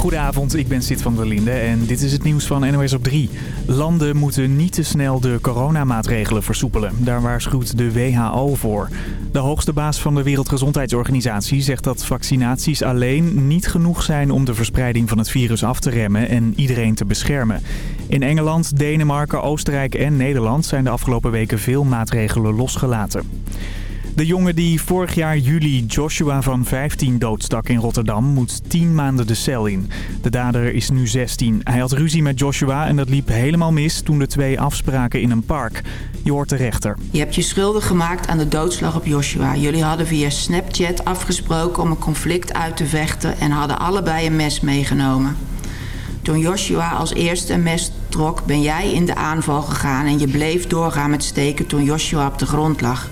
Goedenavond, ik ben Sid van der Linde en dit is het nieuws van NOS op 3. Landen moeten niet te snel de coronamaatregelen versoepelen. Daar waarschuwt de WHO voor. De hoogste baas van de Wereldgezondheidsorganisatie zegt dat vaccinaties alleen niet genoeg zijn om de verspreiding van het virus af te remmen en iedereen te beschermen. In Engeland, Denemarken, Oostenrijk en Nederland zijn de afgelopen weken veel maatregelen losgelaten. De jongen die vorig jaar juli Joshua van 15 doodstak in Rotterdam moet 10 maanden de cel in. De dader is nu 16. Hij had ruzie met Joshua en dat liep helemaal mis toen de twee afspraken in een park. Je hoort de rechter. Je hebt je schuldig gemaakt aan de doodslag op Joshua. Jullie hadden via Snapchat afgesproken om een conflict uit te vechten en hadden allebei een mes meegenomen. Toen Joshua als eerste een mes trok, ben jij in de aanval gegaan en je bleef doorgaan met steken toen Joshua op de grond lag.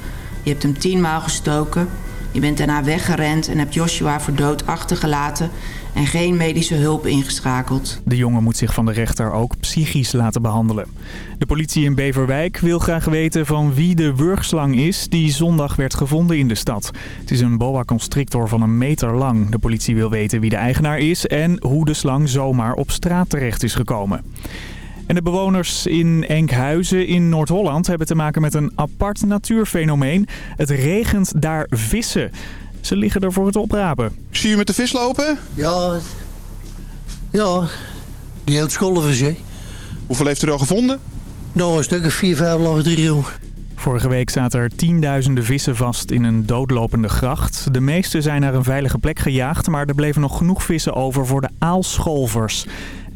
Je hebt hem tienmaal gestoken. Je bent daarna weggerend en hebt Joshua voor dood achtergelaten en geen medische hulp ingeschakeld. De jongen moet zich van de rechter ook psychisch laten behandelen. De politie in Beverwijk wil graag weten van wie de wurgslang is die zondag werd gevonden in de stad. Het is een boa constrictor van een meter lang. De politie wil weten wie de eigenaar is en hoe de slang zomaar op straat terecht is gekomen. En de bewoners in Enkhuizen in Noord-Holland hebben te maken met een apart natuurfenomeen. Het regent daar vissen. Ze liggen er voor het oprapen. Zie je met de vis lopen? Ja, ja. Die heel scholven, hè. Hoeveel heeft u er al gevonden? Nou, een stuk of vier, vijf lagen drie, joh. Vorige week zaten er tienduizenden vissen vast in een doodlopende gracht. De meeste zijn naar een veilige plek gejaagd, maar er bleven nog genoeg vissen over voor de aalscholvers.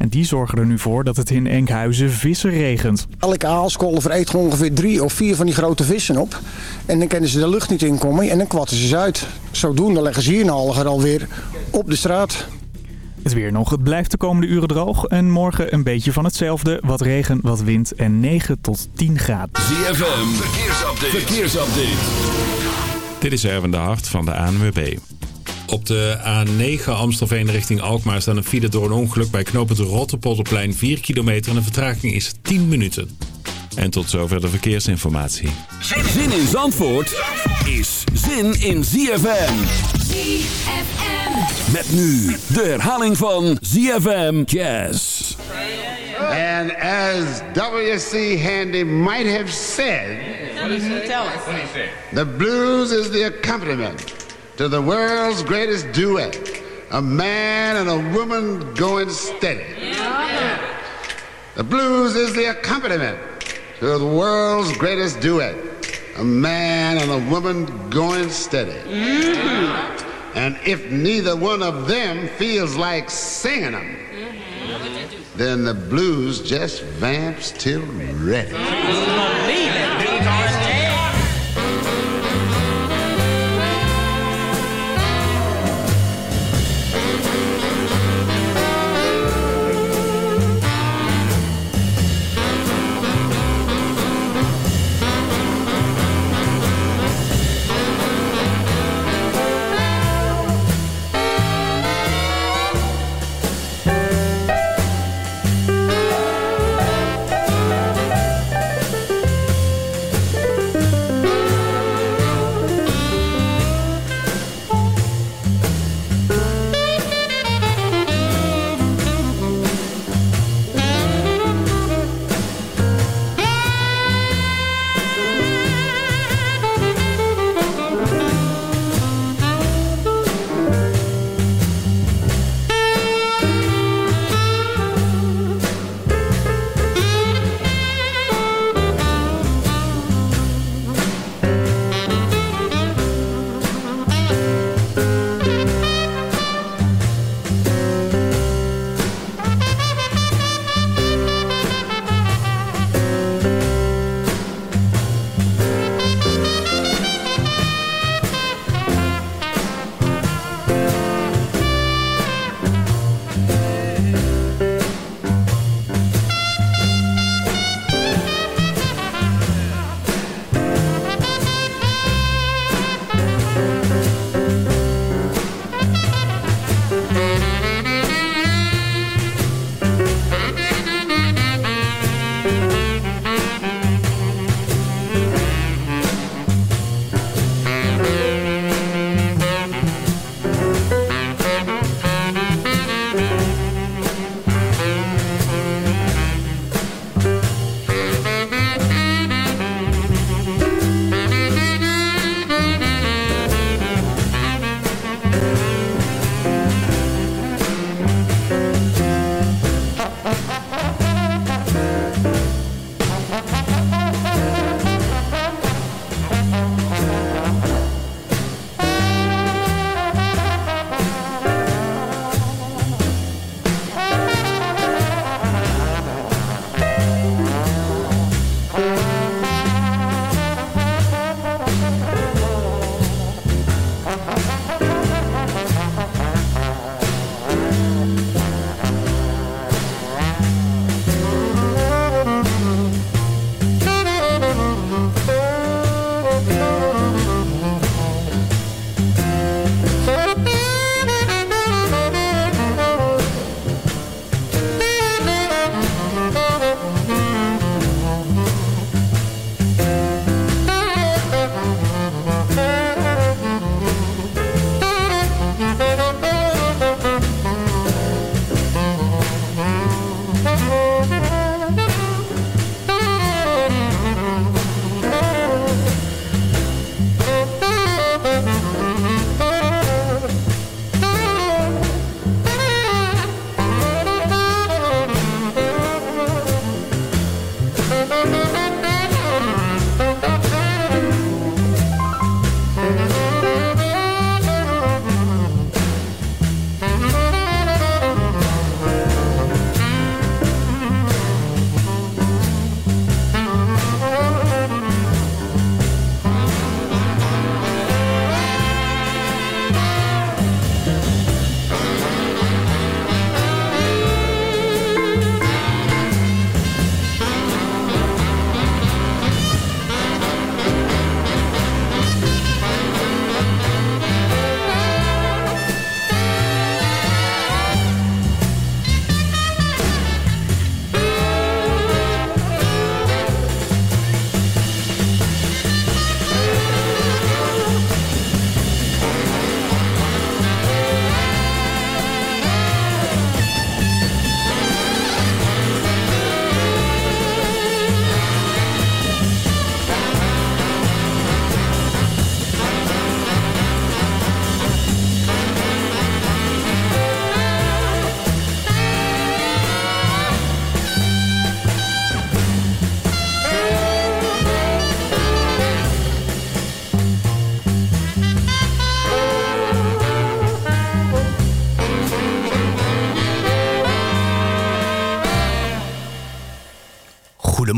En die zorgen er nu voor dat het in Enkhuizen vissen regent. Elke aalscholver eet gewoon ongeveer drie of vier van die grote vissen op. En dan kunnen ze de lucht niet inkomen en dan kwatten ze ze uit. Zodoende leggen ze hier algen alweer op de straat. Het weer nog. Het blijft de komende uren droog. En morgen een beetje van hetzelfde. Wat regen, wat wind en 9 tot 10 graden. ZFM, verkeersupdate. verkeersupdate. Dit is Erwin de Hart van de ANWB. Op de A9 Amstelveen richting Alkmaar staan een file door een ongeluk bij knooppunt Rotterpolderplein 4 kilometer en de vertraging is 10 minuten. En tot zover de verkeersinformatie. Zin in Zandvoort is zin in ZFM. ZFM. Met nu de herhaling van ZFM Jazz. And as W.C. Handy might have said, the blues is the accompaniment to the world's greatest duet, a man and a woman going steady. The blues is the accompaniment to the world's greatest duet, a man and a woman going steady. Mm-hmm. And if neither one of them feels like singing them, mm-hmm. then the blues just vamps till ready.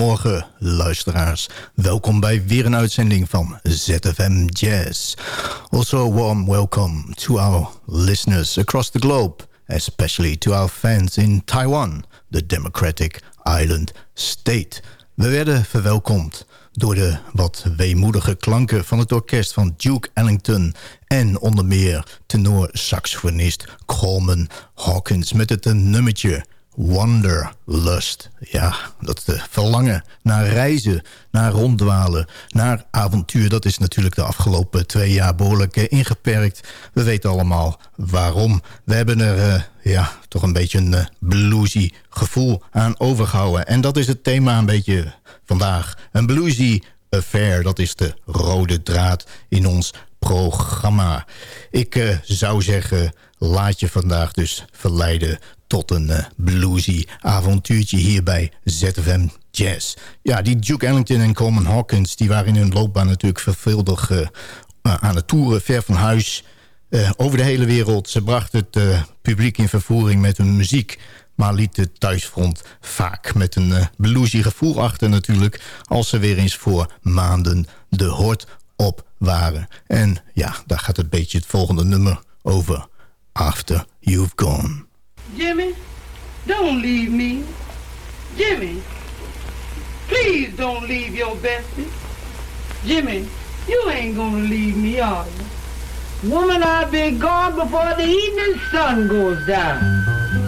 Goedemorgen luisteraars. Welkom bij weer een uitzending van ZFM Jazz. Also warm welcome to our listeners across the globe. Especially to our fans in Taiwan, the democratic island state. We werden verwelkomd door de wat weemoedige klanken van het orkest van Duke Ellington... en onder meer tenor-saxofonist Coleman Hawkins met het nummertje Wanderlust. Ja, dat uh, verlangen naar reizen, naar ronddwalen, naar avontuur... dat is natuurlijk de afgelopen twee jaar behoorlijk uh, ingeperkt. We weten allemaal waarom. We hebben er uh, ja, toch een beetje een bluesy gevoel aan overgehouden. En dat is het thema een beetje vandaag. Een bluesy affair, dat is de rode draad in ons programma. Ik zou zeggen, laat je vandaag dus verleiden tot een uh, bluesy avontuurtje hier bij ZFM Jazz. Ja, die Duke Ellington en Coleman Hawkins... die waren in hun loopbaan natuurlijk verveeldig uh, aan het toeren, ver van huis... Uh, over de hele wereld. Ze brachten het publiek in vervoering met hun muziek... maar liet het thuisfront vaak met een bluesy gevoel achter natuurlijk... als ze weer eens voor maanden de hort op waren. En ja, daar gaat het beetje het volgende nummer over. After You've Gone. Jimmy, don't leave me. Jimmy, please don't leave your bestie. Jimmy, you ain't gonna leave me, are you? Woman, I'll be gone before the evening sun goes down.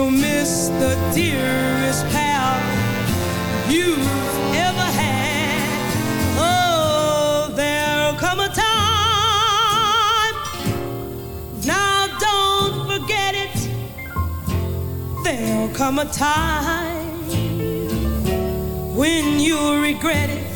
You miss the dearest pal you've ever had. Oh, there'll come a time. Now don't forget it. There'll come a time when you'll regret it.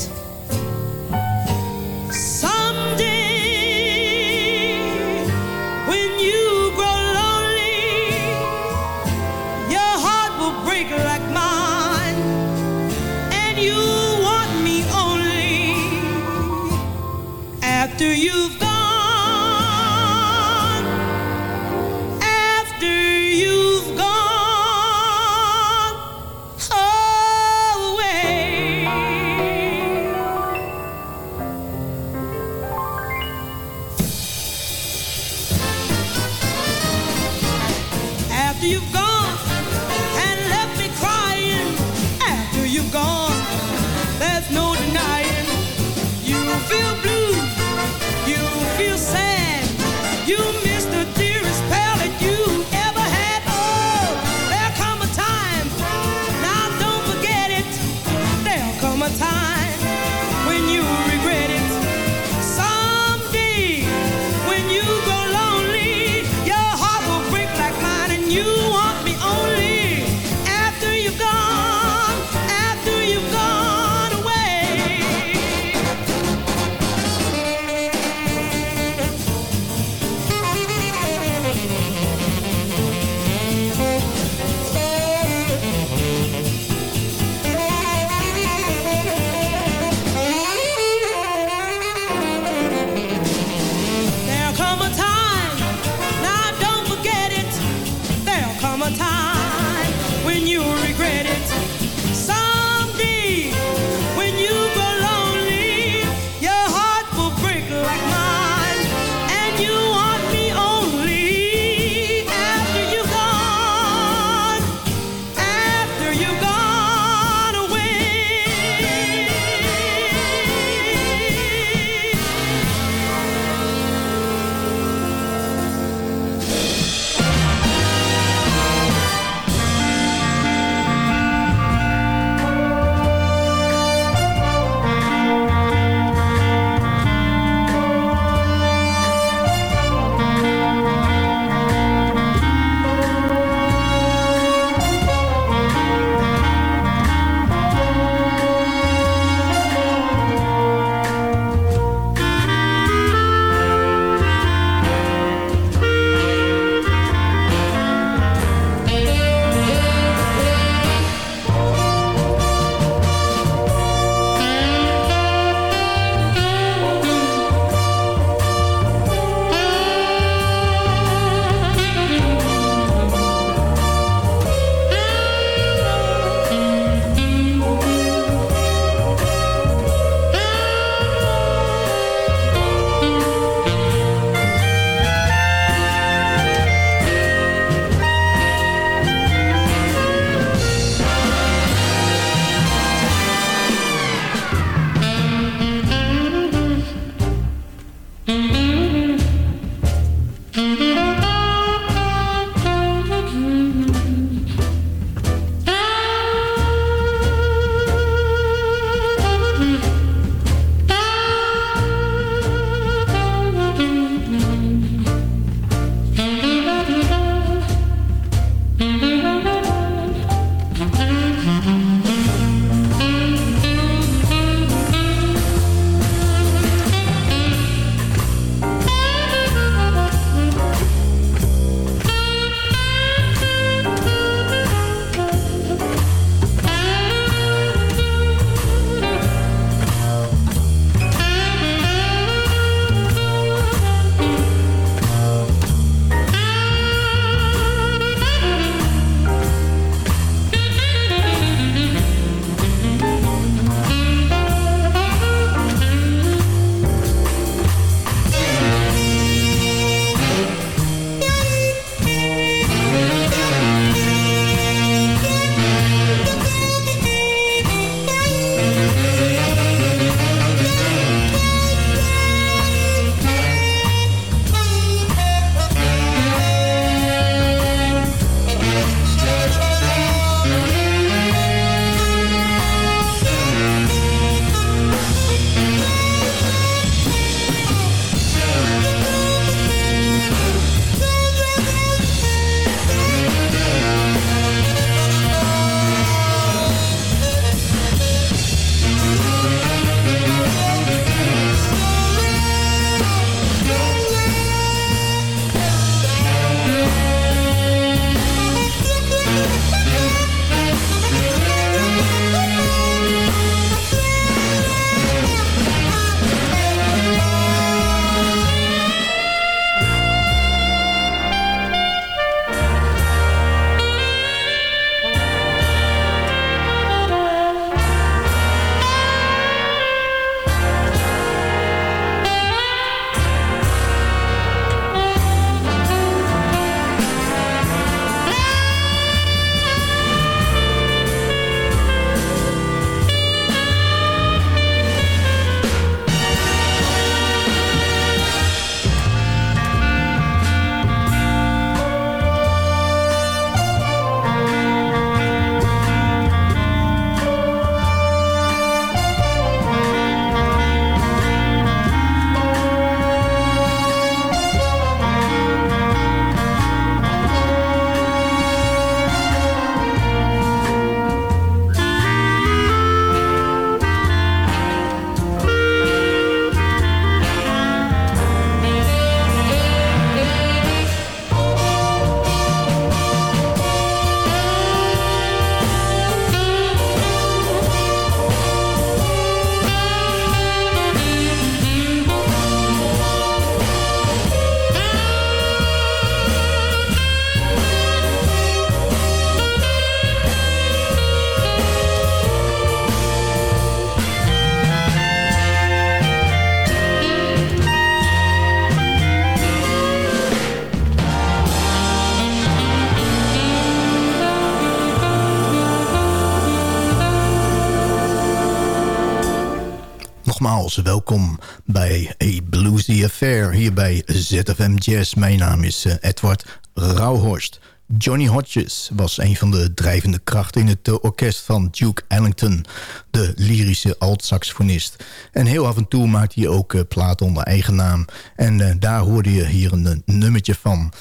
Welkom bij A Bluesy Affair hier bij ZFM Jazz. Mijn naam is eh, Edward Rauhorst. Johnny Hodges was een van de drijvende krachten in het orkest van Duke Ellington, de lyrische alt-saxofonist. En heel af en toe maakte hij ook uh, platen onder eigen naam. En daar hoorde je hier een, nummertje van.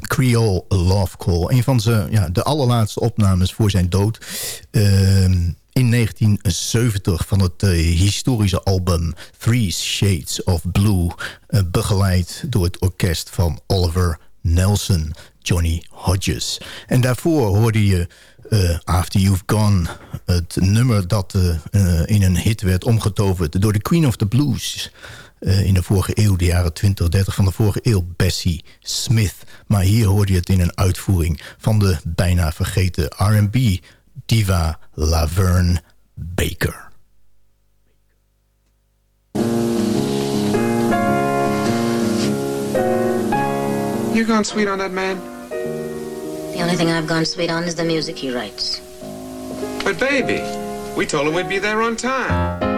Creole Love Call. Een van zijn, ja, de allerlaatste opnames voor zijn dood. In 1970 van het historische album Three Shades of Blue. begeleid door het orkest van Oliver Nelson. Johnny Hodges. En daarvoor hoorde je uh, After You've Gone... het nummer dat in een hit werd omgetoverd... door de Queen of the Blues... in de vorige eeuw, de jaren 20, 30 van de vorige eeuw... Bessie Smith. Maar hier hoorde je het in een uitvoering... van de bijna vergeten R&B diva Laverne Baker. You gone sweet on that man? The only thing I've gone sweet on is the music he writes. But baby, we told him we'd be there on time.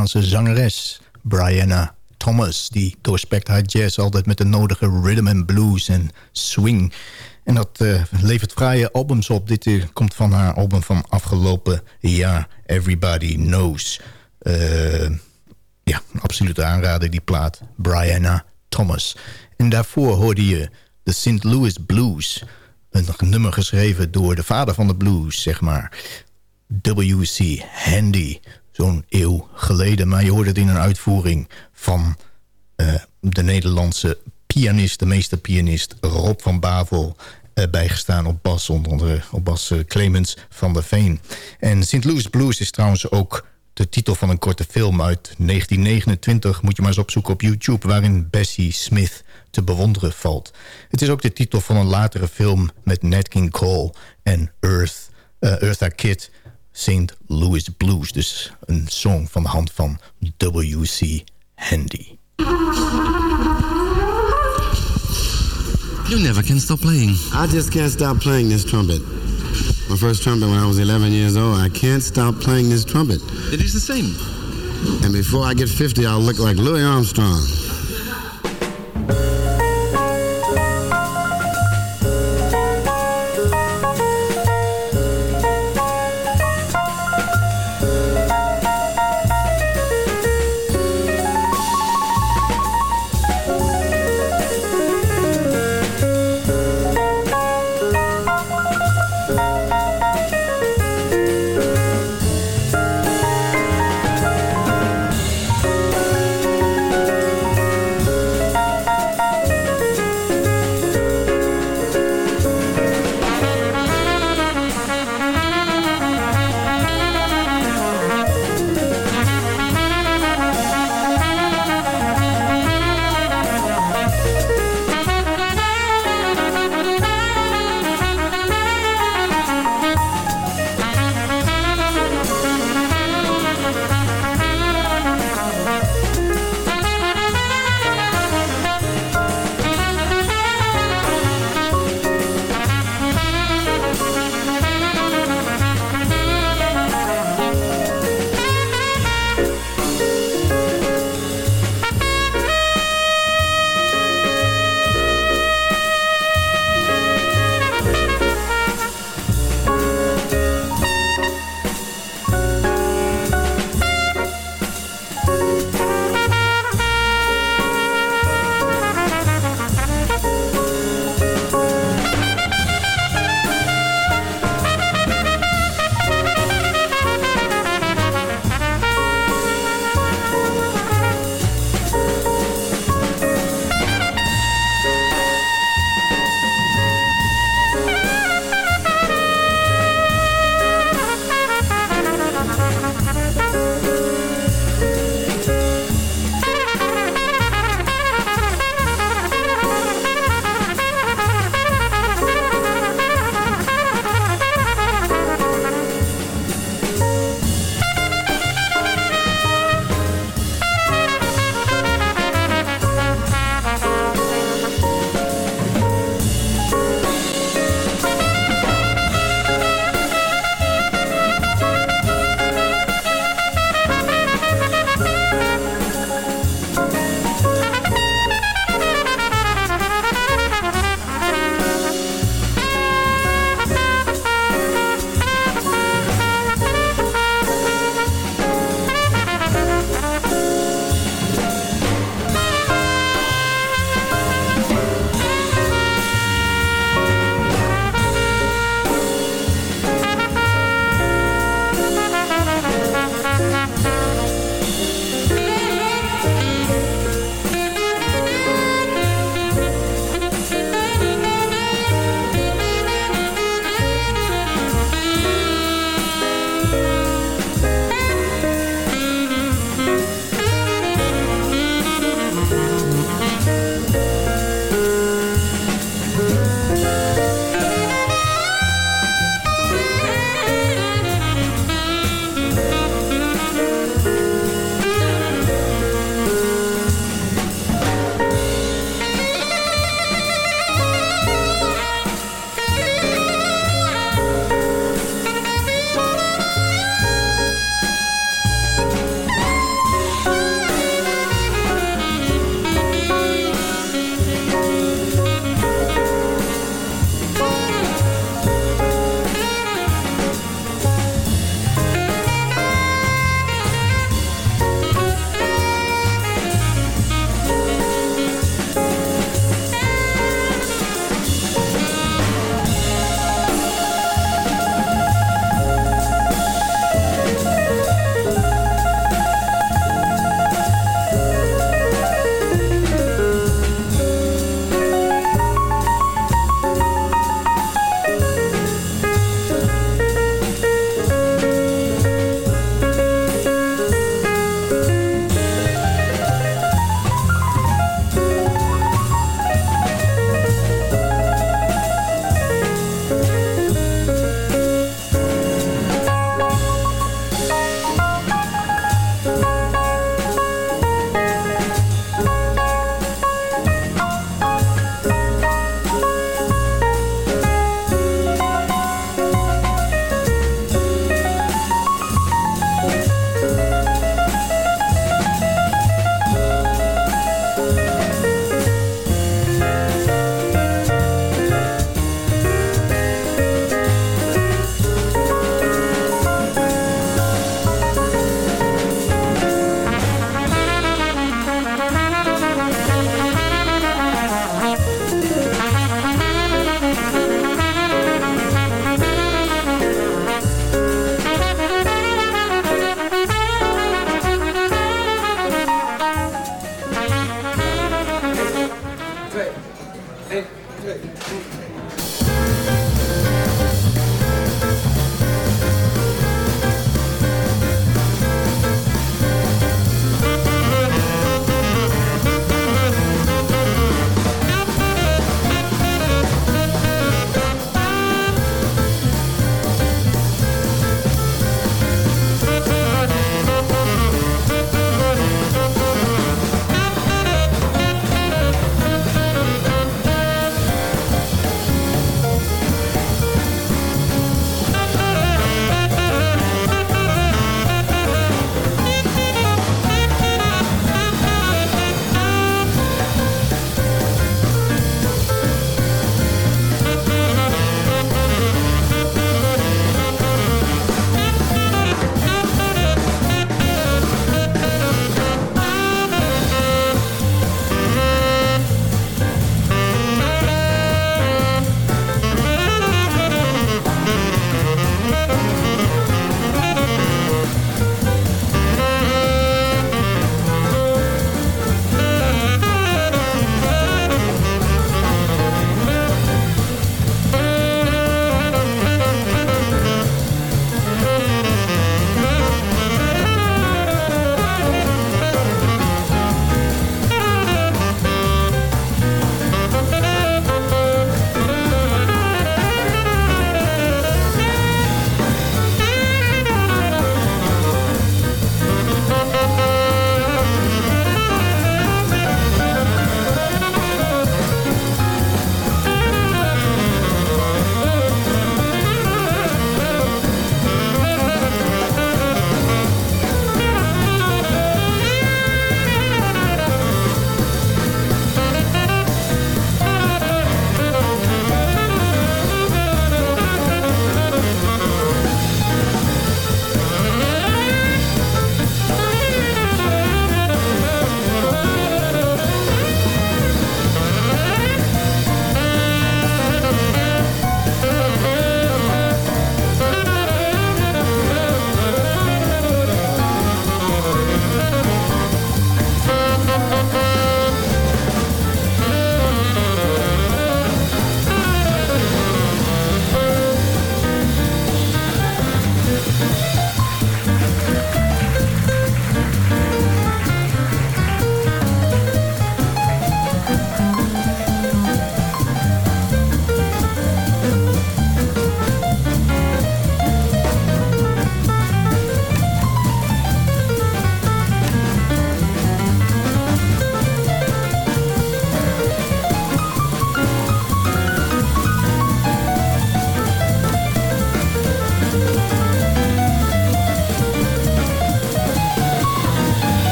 Amerikaanse zangeres Brianna Thomas... die doorspekt haar jazz altijd met de nodige rhythm and blues en swing. En dat uh, levert fraaie albums op. Dit uh, komt van haar album van afgelopen jaar, Everybody Knows. Uh, ja, absoluut aanrader die plaat, Brianna Thomas. En daarvoor hoorde je de St. Louis Blues... Een nummer geschreven door de vader van de blues, zeg maar. W.C. Handy, zo'n eeuw geleden. Maar je hoorde het in een uitvoering van uh, de Nederlandse pianist, de meesterpianist Rob van Bavel. Uh, bijgestaan op bas, onder andere op bas uh, Clemens van der Veen. En St. Louis Blues is trouwens ook de titel van een korte film uit 1929. Moet je maar eens opzoeken op YouTube, waarin Bessie Smith te bewonderen valt. Het is ook de titel van een latere film met Nat King Cole en Earth, uh, Eartha Kitt, St. Louis Blues. Dus een song van de hand van W.C. Handy. You never can stop playing. I just can't stop playing this trumpet. My first trumpet when I was 11 years old. I can't stop playing this trumpet. It is the same. And before I get 50, I'll look like Louis Armstrong.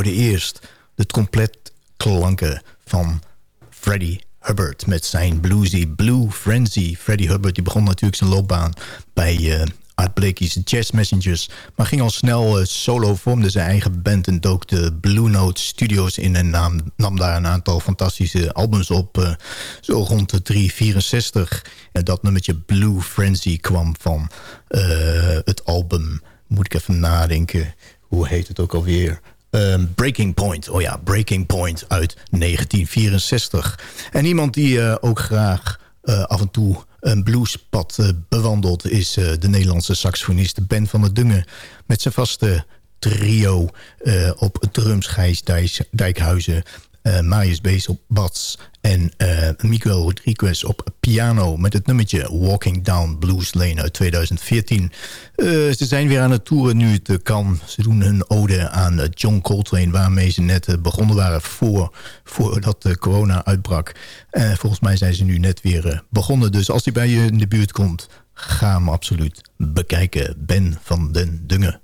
Hoorde eerst de compleet klanken van Freddie Hubbard met zijn bluesy Blue Frenzy. Freddie Hubbard die begon natuurlijk zijn loopbaan bij uh, Art Blakey's Jazz Messengers... maar ging al snel uh, solo, vormde zijn eigen band... en dook de Blue Note Studios in en nam, daar een aantal fantastische albums op... Uh, zo rond de 364. En dat nummertje Blue Frenzy kwam van het album... moet ik even nadenken, hoe heet het ook alweer... Um, Breaking Point. Oh ja, Breaking Point uit 1964. En iemand die uh, ook graag uh, af en toe een bluespad uh, bewandelt... is de Nederlandse saxofonist Ben van der Dungen... met zijn vaste trio op drums Gijs Dijkhuizen... Marius Bees op bats en uh, Miguel Rodriguez op piano met het nummertje Walking Down Blues Lane uit 2014. Uh, ze zijn weer aan het toeren nu het kan. Ze doen hun ode aan John Coltrane waarmee ze net begonnen waren voor, voordat de corona uitbrak. Volgens mij zijn ze nu net weer begonnen. Dus als hij bij je in de buurt komt, ga hem absoluut bekijken. Ben van den Dungen.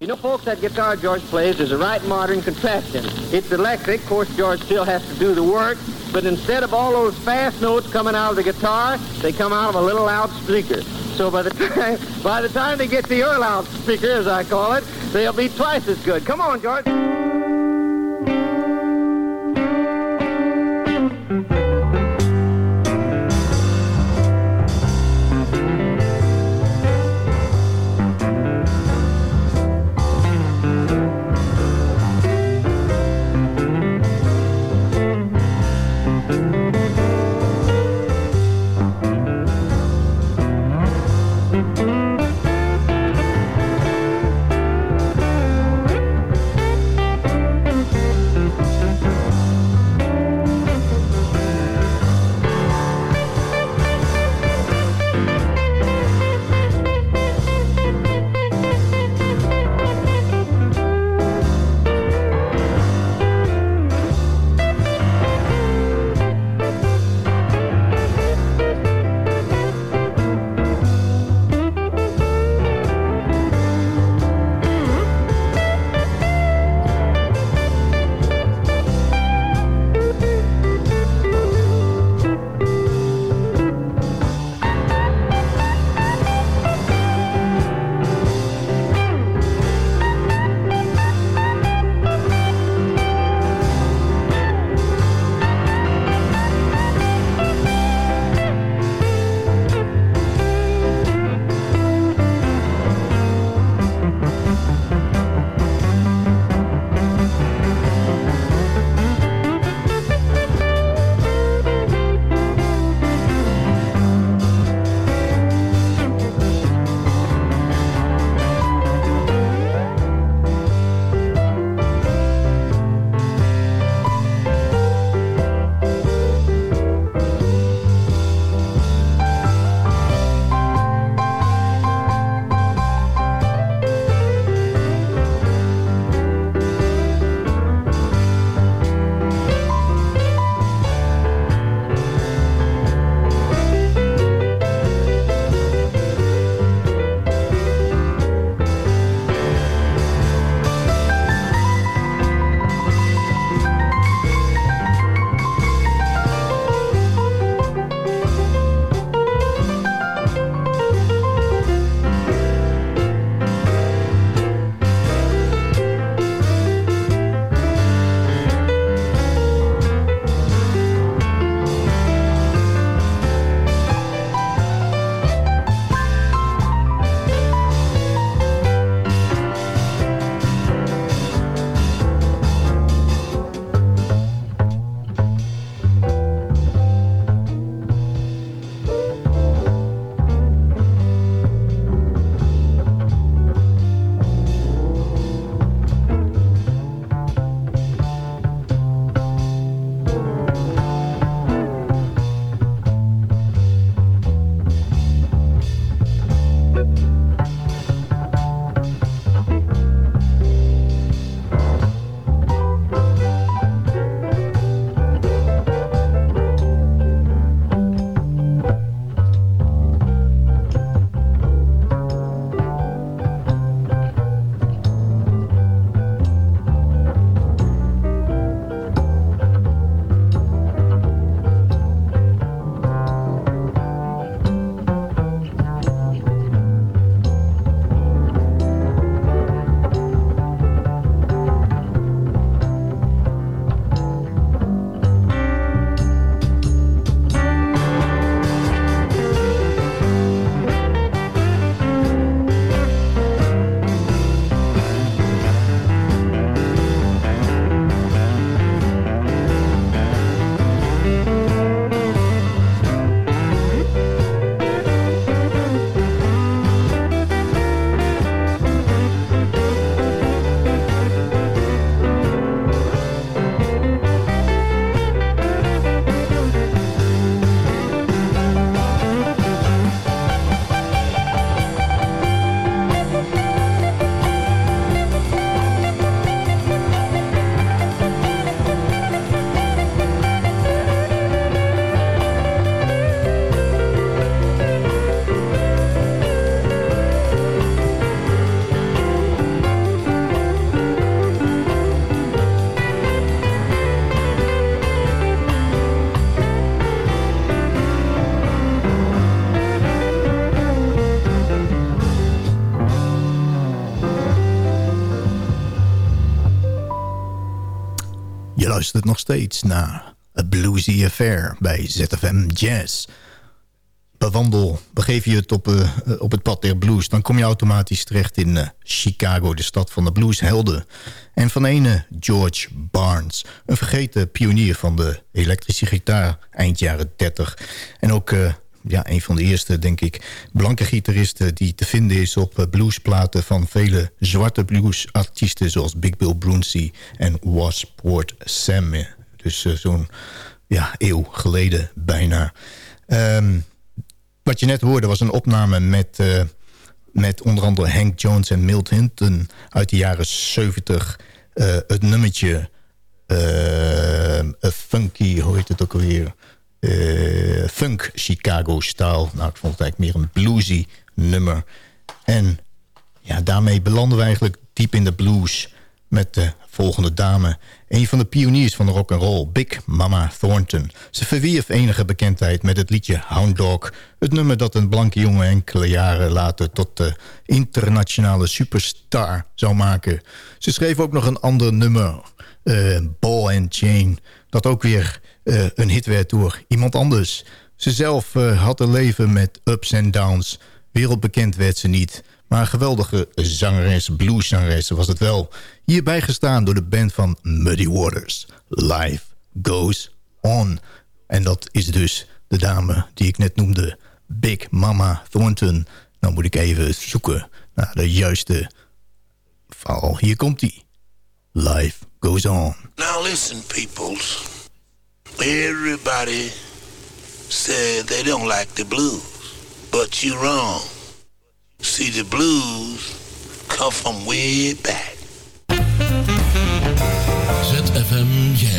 You know, folks, that guitar George plays is a right modern contraption. It's electric. Of course, George still has to do the work. But instead of all those fast notes coming out of the guitar, they come out of a little loudspeaker. So by the time, by the time they get to your loudspeaker, as I call it, they'll be twice as good. Come on, George. Nog steeds naar A Bluesy Affair bij ZFM Jazz. Bewandel, begeef je het op, uh, op het pad der blues... dan kom je automatisch terecht in uh, Chicago, de stad van de blueshelden. En van ene George Barnes, een vergeten pionier van de elektrische gitaar... eind jaren 30. En ook uh, ja, een van de eerste, denk ik, blanke gitaristen... die te vinden is op bluesplaten van vele zwarte bluesartiesten... zoals Big Bill Brunsey en Wasport Sam. Dus zo'n ja, eeuw geleden bijna... Um, wat je net hoorde was een opname met, uh, met onder andere Hank Jones en Milt Hinton uit de jaren 70. Uh, het nummertje A Funky, hoe heet het ook alweer? Funk Chicago-style. Nou, ik vond het eigenlijk meer een bluesy nummer. En ja, daarmee belanden we eigenlijk diep in de blues met de volgende dame. Een van de pioniers van de rock and roll, Big Mama Thornton. Ze verwierf enige bekendheid met het liedje Hound Dog. Het nummer dat een blanke jongen enkele jaren later tot de internationale superstar zou maken. Ze schreef ook nog een ander nummer, uh, Ball and Chain. Dat ook weer uh, een hit werd door iemand anders. Ze zelf uh, had een leven met ups en downs. Wereldbekend werd ze niet... Maar een geweldige zangeres, blueszangeres was het wel. Hierbij gestaan door de band van Muddy Waters. Life Goes On. En dat is dus de dame die ik net noemde. Big Mama Thornton. Nou moet ik even zoeken naar de juiste verhaal. Hier komt hij. Life Goes On. Now listen peoples. Everybody said they don't like the blues. But you're wrong. See, the blues come from way back. ZFM Jazz.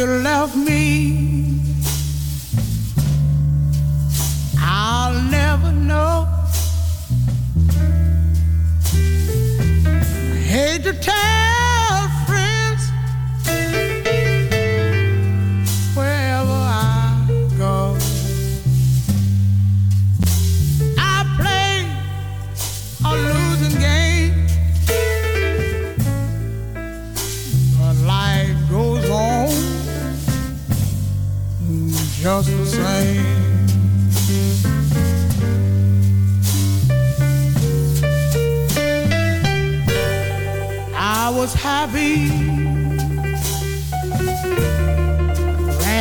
You left me, I'll never know. I hate to tell just the same. I was happy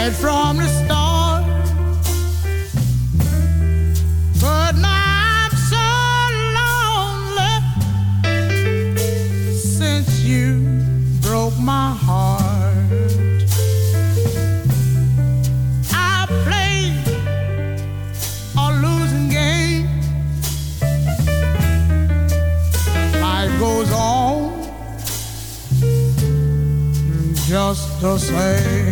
right from the just the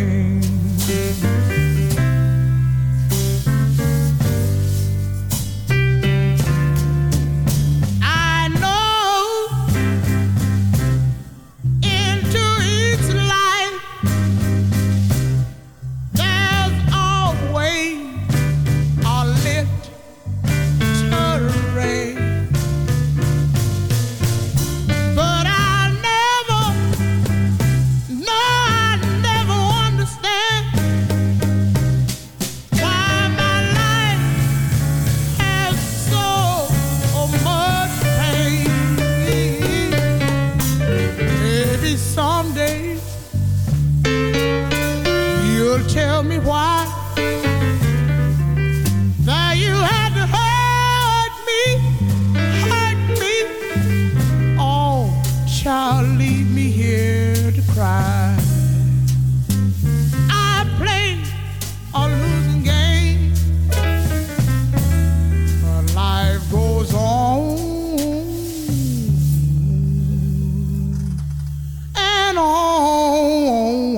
and on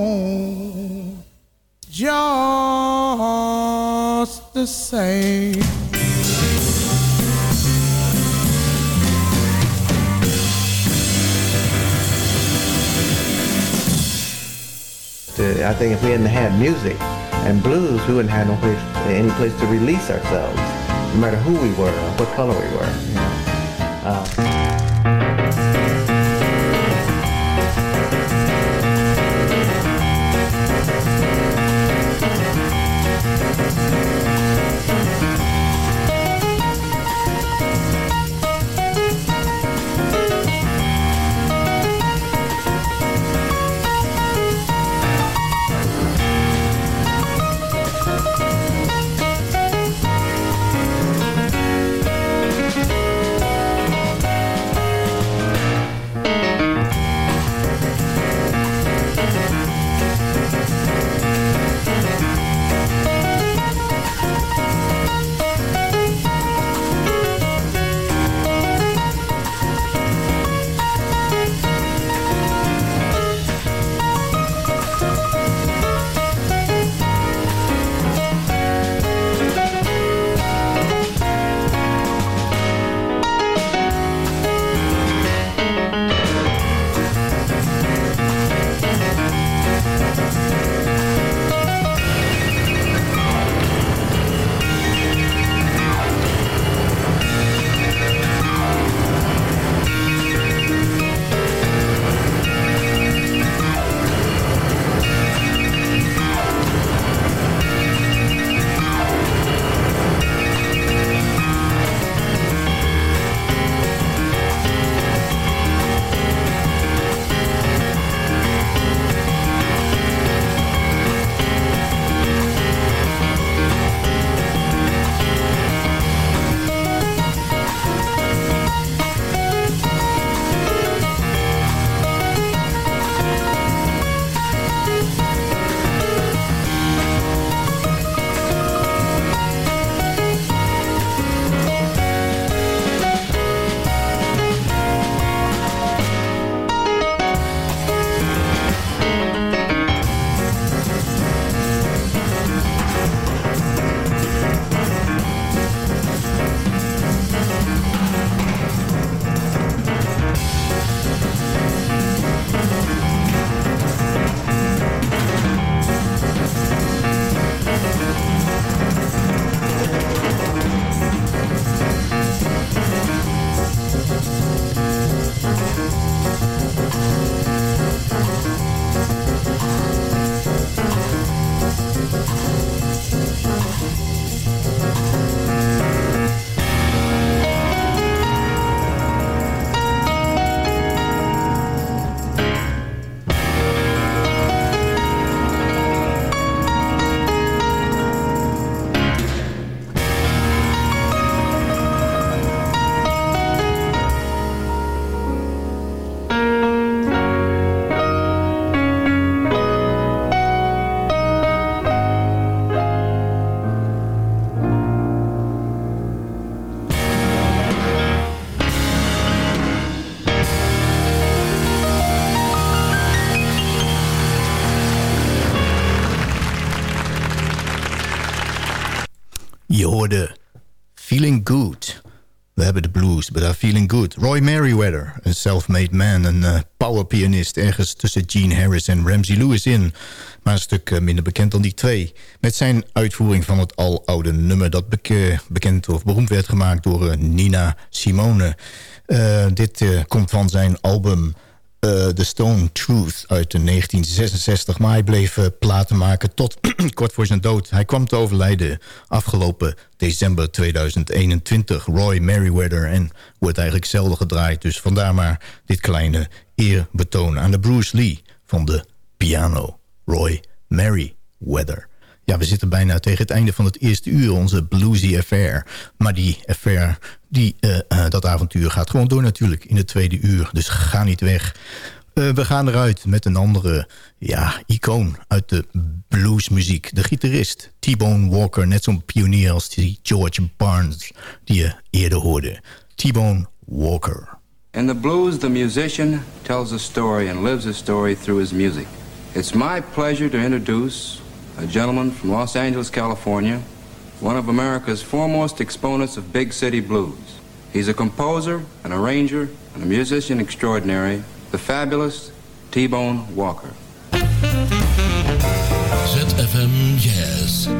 just the same. I think if we hadn't had music and blues, we wouldn't have no place, any place to release ourselves, no matter who we were or what color we were. You know? uh, Feeling Good. We hebben de blues, but I'm feeling good. Roy Merriweather, een self-made man, een uh, powerpianist... ergens tussen Gene Harris en Ramsey Lewis in. Maar een stuk uh, minder bekend dan die twee. Met zijn uitvoering van het aloude nummer... dat beke bekend of beroemd werd gemaakt door uh, Nina Simone. dit komt van zijn album... Uh, The Stone Truth uit 1966. Maar hij bleef uh, platen maken tot kort voor zijn dood. Hij kwam te overlijden afgelopen december 2021. Roy Merriweather en wordt eigenlijk zelden gedraaid. Dus vandaar maar dit kleine eerbetoon aan de Bruce Lee van de piano. Roy Merriweather. Ja, we zitten bijna tegen het einde van het eerste uur, onze bluesy affair. Maar die affair, die, uh, dat avontuur gaat gewoon door natuurlijk in het tweede uur. Dus ga niet weg. Uh, we gaan eruit met een andere ja, icoon uit de bluesmuziek. De gitarist T-Bone Walker, net zo'n pionier als die George Barnes die je eerder hoorde. T-Bone Walker. In the blues, the musician tells a story and lives a story through his music. It's my pleasure to introduce a gentleman from Los Angeles, California, one of America's foremost exponents of big city blues. He's a composer, an arranger, and a musician extraordinary, the fabulous T-Bone Walker. ZFM Jazz.